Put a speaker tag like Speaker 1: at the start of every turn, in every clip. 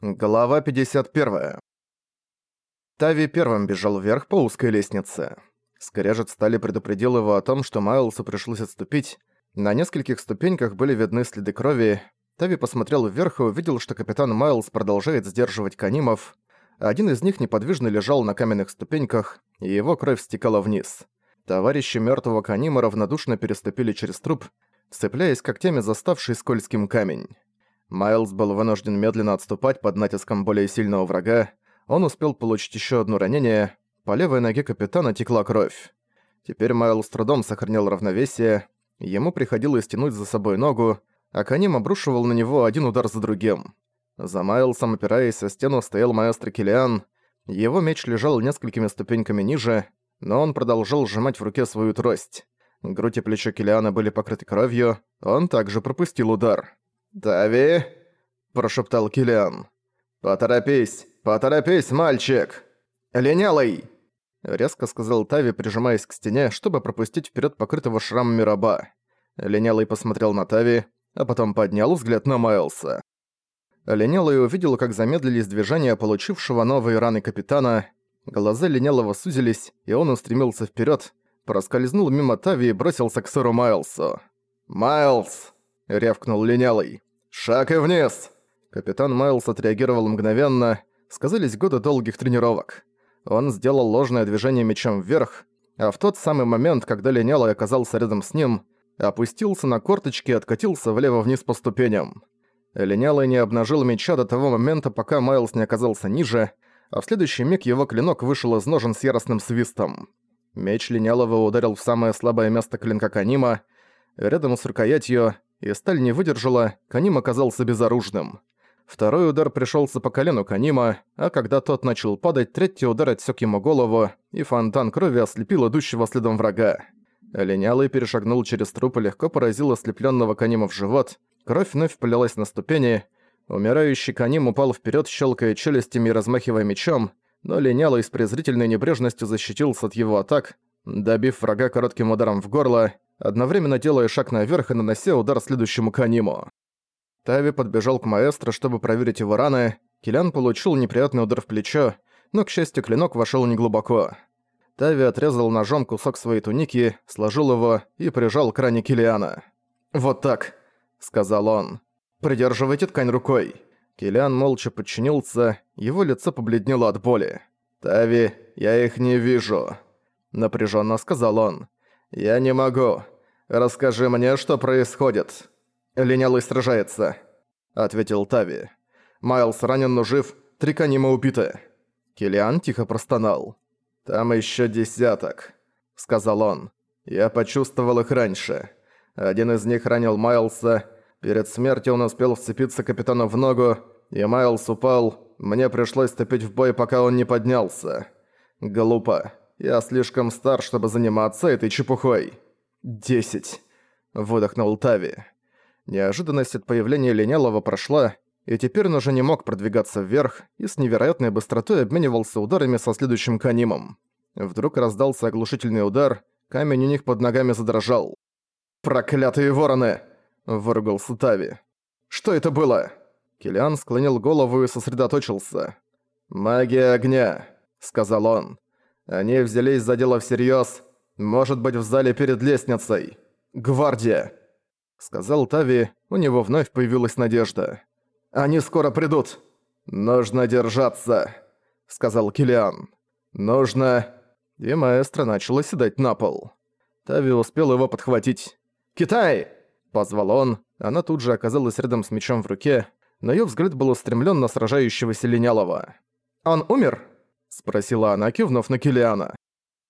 Speaker 1: Глава 51. Тави первым бежал вверх по узкой лестнице. Скрежет стали предупредил его о том, что Майлсу пришлось отступить. На нескольких ступеньках были видны следы крови. Тави посмотрел вверх и увидел, что капитан Майлз продолжает сдерживать канимов. Один из них неподвижно лежал на каменных ступеньках, и его кровь стекала вниз. Товарищи мертвого канима равнодушно переступили через труп, цепляясь когтями за ставший скользким камень. Майлз был вынужден медленно отступать под натиском более сильного врага. Он успел получить еще одно ранение. По левой ноге капитана текла кровь. Теперь Майлз с трудом сохранял равновесие. Ему приходилось тянуть за собой ногу, а Каним обрушивал на него один удар за другим. За Майлсом, опираясь о стену, стоял маэстро Килиан. Его меч лежал несколькими ступеньками ниже, но он продолжал сжимать в руке свою трость. Грудь и плечо Килиана были покрыты кровью, он также пропустил удар. «Тави!» – прошептал Килиан. «Поторопись! Поторопись, мальчик!» «Линялый!» – резко сказал Тави, прижимаясь к стене, чтобы пропустить вперед покрытого шрамами раба. Линялый посмотрел на Тави, а потом поднял взгляд на Майлса. Линялый увидел, как замедлились движения получившего новые раны капитана. Глаза Линялого сузились, и он устремился вперед, проскользнул мимо Тави и бросился к сыру Майлсу. «Майлз!» — рявкнул линялый. «Шаг и вниз!» Капитан Майлз отреагировал мгновенно. Сказались годы долгих тренировок. Он сделал ложное движение мечом вверх, а в тот самый момент, когда линялый оказался рядом с ним, опустился на корточки и откатился влево-вниз по ступеням. Линялый не обнажил меча до того момента, пока Майлз не оказался ниже, а в следующий миг его клинок вышел из ножен с яростным свистом. Меч Линялого ударил в самое слабое место клинка Канима, рядом с рукоятью, и сталь не выдержала, Каним оказался безоружным. Второй удар пришелся по колену Канима, а когда тот начал падать, третий удар отсек ему голову, и фонтан крови ослепил идущего следом врага. Линялый перешагнул через труп и легко поразил ослепленного Канима в живот, кровь вновь полилась на ступени, умирающий Каним упал вперед, щелкая челюстями и размахивая мечом, но Линялый с презрительной небрежностью защитился от его атак, добив врага коротким ударом в горло, одновременно делая шаг наверх и нанося удар следующему Каниму. Тави подбежал к маэстро, чтобы проверить его раны. Килян получил неприятный удар в плечо, но, к счастью, клинок вошел неглубоко. Тави отрезал ножом кусок своей туники, сложил его и прижал к ране Килиана. «Вот так», — сказал он. «Придерживайте ткань рукой». Килиан молча подчинился, его лицо побледнело от боли. «Тави, я их не вижу», — напряженно сказал он. «Я не могу. Расскажи мне, что происходит». «Линялый сражается», — ответил Тави. «Майлз ранен, но жив, три канима убиты». Килиан тихо простонал. «Там еще десяток», — сказал он. «Я почувствовал их раньше. Один из них ранил Майлса. Перед смертью он успел вцепиться капитану в ногу, и Майлз упал. Мне пришлось ступить в бой, пока он не поднялся. Глупо. Я слишком стар, чтобы заниматься этой чепухой. Десять. Выдохнул Тави. Неожиданность от появления Линялого прошла, и теперь он уже не мог продвигаться вверх и с невероятной быстротой обменивался ударами со следующим канимом. Вдруг раздался оглушительный удар, камень у них под ногами задрожал. «Проклятые вороны!» – выругался Тави. «Что это было?» Килиан склонил голову и сосредоточился. «Магия огня», – сказал он. Они взялись за дело всерьёз. Может быть, в зале перед лестницей. Гвардия!» Сказал Тави, у него вновь появилась надежда. «Они скоро придут!» «Нужно держаться!» Сказал Килиан. «Нужно...» И маэстро начал оседать на пол. Тави успел его подхватить. «Китай!» Позвал он. Она тут же оказалась рядом с мечом в руке, но её взгляд был устремлен на сражающегося Линялова. «Он умер?» — спросила она, кивнув на Килиана.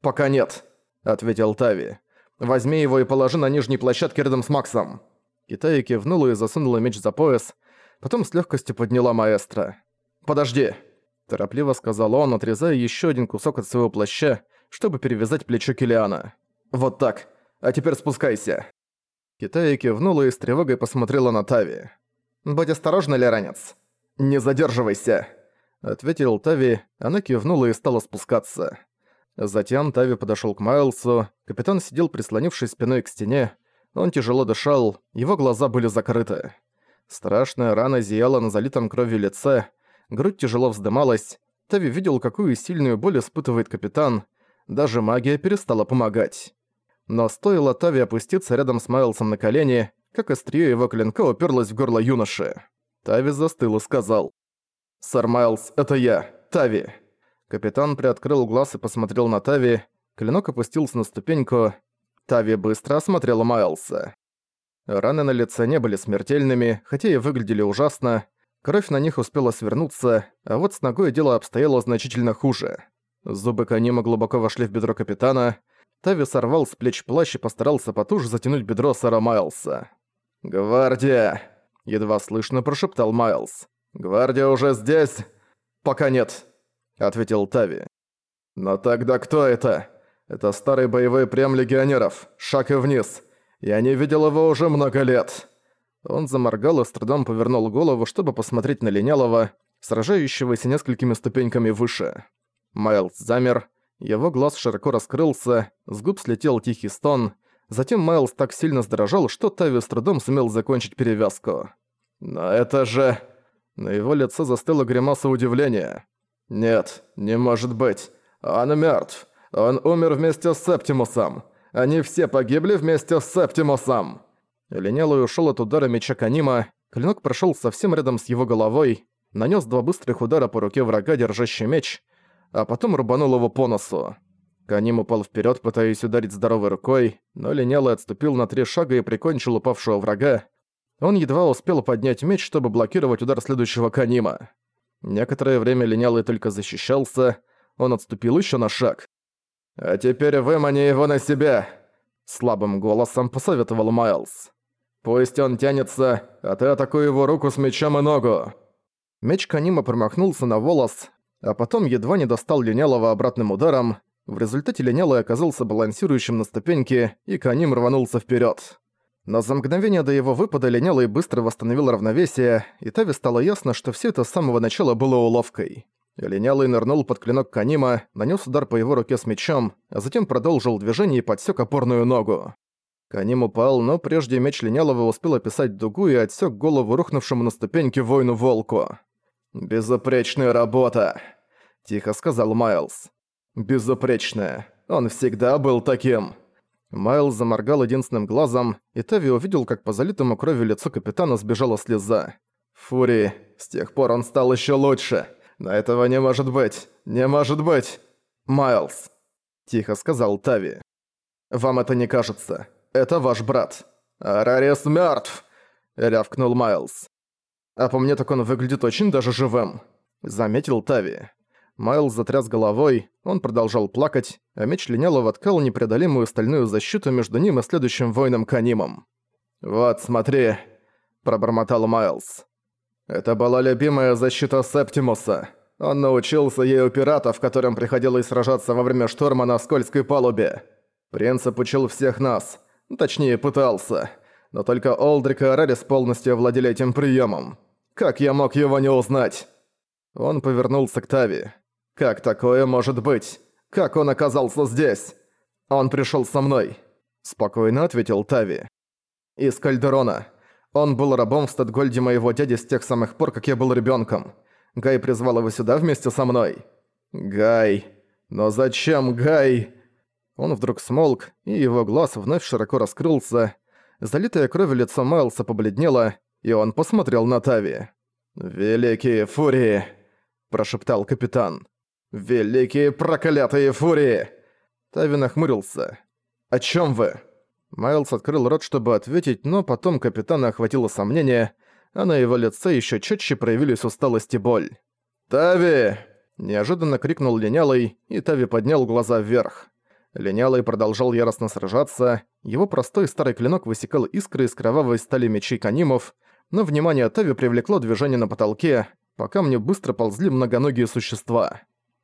Speaker 1: «Пока нет», — ответил Тави. «Возьми его и положи на нижней площадке рядом с Максом». Китай кивнула и засунула меч за пояс, потом с легкостью подняла маэстро. «Подожди», — торопливо сказал он, отрезая еще один кусок от своего плаща, чтобы перевязать плечо Килиана. «Вот так. А теперь спускайся». Китай кивнула и с тревогой посмотрела на Тави. «Будь осторожна, Леранец. Не задерживайся». Ответил Тави, она кивнула и стала спускаться. Затем Тави подошёл к Майлсу, капитан сидел прислонившись спиной к стене, он тяжело дышал, его глаза были закрыты. Страшная рана зияла на залитом кровью лице, грудь тяжело вздымалась. Тави видел, какую сильную боль испытывает капитан. Даже магия перестала помогать. Но стоило Тави опуститься рядом с Майлсом на колени, как острие его клинка уперлось в горло юноши. Тави застыл и сказал. «Сэр Майлз, это я, Тави». Капитан приоткрыл глаз и посмотрел на Тави. Клинок опустился на ступеньку. Тави быстро осмотрела Майлса. Раны на лице не были смертельными, хотя и выглядели ужасно. Кровь на них успела свернуться, а вот с ногой дело обстояло значительно хуже. Зубы Канима глубоко вошли в бедро капитана. Тави сорвал с плеч плащ и постарался потуже затянуть бедро сэра Майлса. «Гвардия!» — едва слышно прошептал Майлз. «Гвардия уже здесь?» «Пока нет», — ответил Тави. «Но тогда кто это?» Это старый боевой прем легионеров. Шаг и вниз. Я не видел его уже много лет». Он заморгал и с трудом повернул голову, чтобы посмотреть на Линялова, сражающегося несколькими ступеньками выше. Майлз замер, его глаз широко раскрылся, с губ слетел тихий стон, затем Майлз так сильно сдрожал, что Тави с трудом сумел закончить перевязку. «Но это же...» На его лице застыла гримаса удивления. «Нет, не может быть. Он мертв. Он умер вместе с Септимусом. Они все погибли вместе с Септимусом!» Линялый ушел от удара меча Канима, клинок прошел совсем рядом с его головой, нанес два быстрых удара по руке врага, держащий меч, а потом рубанул его по носу. Каним упал вперед, пытаясь ударить здоровой рукой, но Линялый отступил на три шага и прикончил упавшего врага. Он едва успел поднять меч, чтобы блокировать удар следующего Канима. Некоторое время Линялый только защищался, он отступил еще на шаг. «А теперь вымани его на себя!» Слабым голосом посоветовал Майлз. «Пусть он тянется, а ты атакуй его руку с мечом и ногу!» Меч Канима промахнулся на волос, а потом едва не достал Линялого обратным ударом. В результате Линялый оказался балансирующим на ступеньке, и Каним рванулся вперед. Но за мгновение до его выпада Линялый быстро восстановил равновесие, и Тави стало ясно, что все это с самого начала было уловкой. Линялый нырнул под клинок Канима, нанес удар по его руке с мечом, а затем продолжил движение и подсек опорную ногу. Каним упал, но прежде меч Линялого успел описать дугу и отсек голову рухнувшему на ступеньке воину-волку. «Безупречная работа!» – тихо сказал Майлз. «Безупречная. Он всегда был таким!» Майлз заморгал единственным глазом, и Тави увидел, как по залитому кровью лицу капитана сбежала слеза. «Фури, с тех пор он стал еще лучше!» Но этого не может быть! Не может быть! Майлз!» Тихо сказал Тави. «Вам это не кажется. Это ваш брат. Арарис мертв! Рявкнул Майлз. «А по мне так он выглядит очень даже живым», — заметил Тави. Майлз затряс головой, он продолжал плакать, а меч линяло воткал непреодолимую стальную защиту между ним и следующим воином Канимом. «Вот, смотри», — пробормотал Майлз. Это была любимая защита Септимуса. Он научился ей у пиратов, которым приходилось сражаться во время шторма на скользкой палубе. Принцип учил всех нас. Точнее, пытался. Но только Олдрик и Арарис полностью овладели этим приемом. Как я мог его не узнать? Он повернулся к Тави. Как такое может быть? Как он оказался здесь? Он пришел со мной. Спокойно ответил Тави. Из Кальдерона. Он был рабом в Статгольде моего дяди с тех самых пор, как я был ребенком. Гай призвал его сюда вместе со мной. Гай. Но зачем Гай? Он вдруг смолк, и его глаз вновь широко раскрылся. Залитое кровью лицо Майлса побледнело, и он посмотрел на Тави. «Великие фурии!» – прошептал капитан. «Великие проклятые фурии!» Тави нахмурился. «О чем вы?» Майлз открыл рот, чтобы ответить, но потом капитана охватило сомнение, а на его лице еще четче проявились усталость и боль. «Тави!» – неожиданно крикнул Линялый, и Тави поднял глаза вверх. Линялый продолжал яростно сражаться, его простой старый клинок высекал искры из кровавой стали мечей канимов, но внимание Тави привлекло движение на потолке, по камню быстро ползли многоногие существа.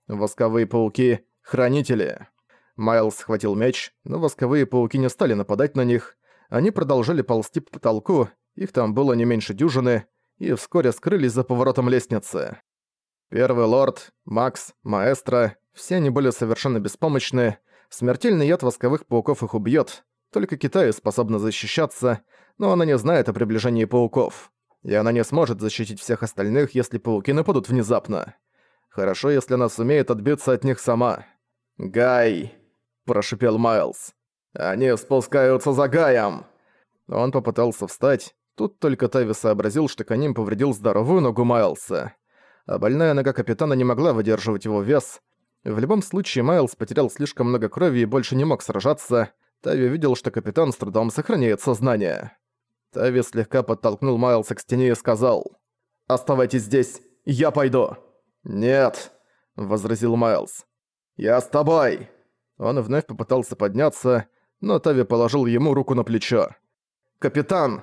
Speaker 1: Восковые пауки – хранители. Майлз схватил меч, но восковые пауки не стали нападать на них. Они продолжали ползти по потолку, их там было не меньше дюжины, и вскоре скрылись за поворотом лестницы. Первый лорд, Макс, Маэстро – все они были совершенно беспомощны. Смертельный яд восковых пауков их убьет. Только Китай способна защищаться, но она не знает о приближении пауков. и она не сможет защитить всех остальных, если пауки нападут внезапно. Хорошо, если она сумеет отбиться от них сама. «Гай!» – прошипел Майлз. «Они спускаются за Гаем!» Он попытался встать, тут только Тави сообразил, что конем повредил здоровую ногу Майлса. А больная нога капитана не могла выдерживать его вес. В любом случае, Майлз потерял слишком много крови и больше не мог сражаться. Тави видел, что капитан с трудом сохраняет сознание. Тави слегка подтолкнул Майлса к стене и сказал «Оставайтесь здесь, я пойду». «Нет», — возразил Майлз. «Я с тобой!» Он вновь попытался подняться, но Тави положил ему руку на плечо. «Капитан!»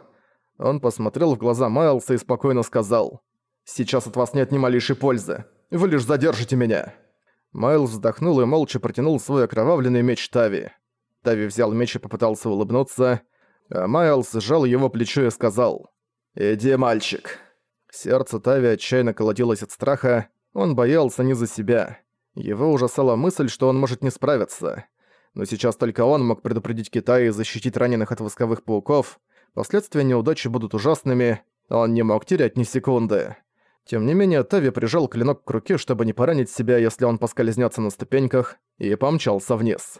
Speaker 1: Он посмотрел в глаза Майлса и спокойно сказал. «Сейчас от вас нет ни малейшей пользы. Вы лишь задержите меня». Майлз вздохнул и молча протянул свой окровавленный меч Тави. Тави взял меч и попытался улыбнуться, а Майлз сжал его плечо и сказал «Иди, мальчик». Сердце Тави отчаянно колотилось от страха, он боялся не за себя. Его ужасала мысль, что он может не справиться. Но сейчас только он мог предупредить Китай и защитить раненых от восковых пауков, Последствия неудачи будут ужасными, он не мог терять ни секунды. Тем не менее, Тави прижал клинок к руке, чтобы не поранить себя, если он поскользнется на ступеньках, и помчался вниз.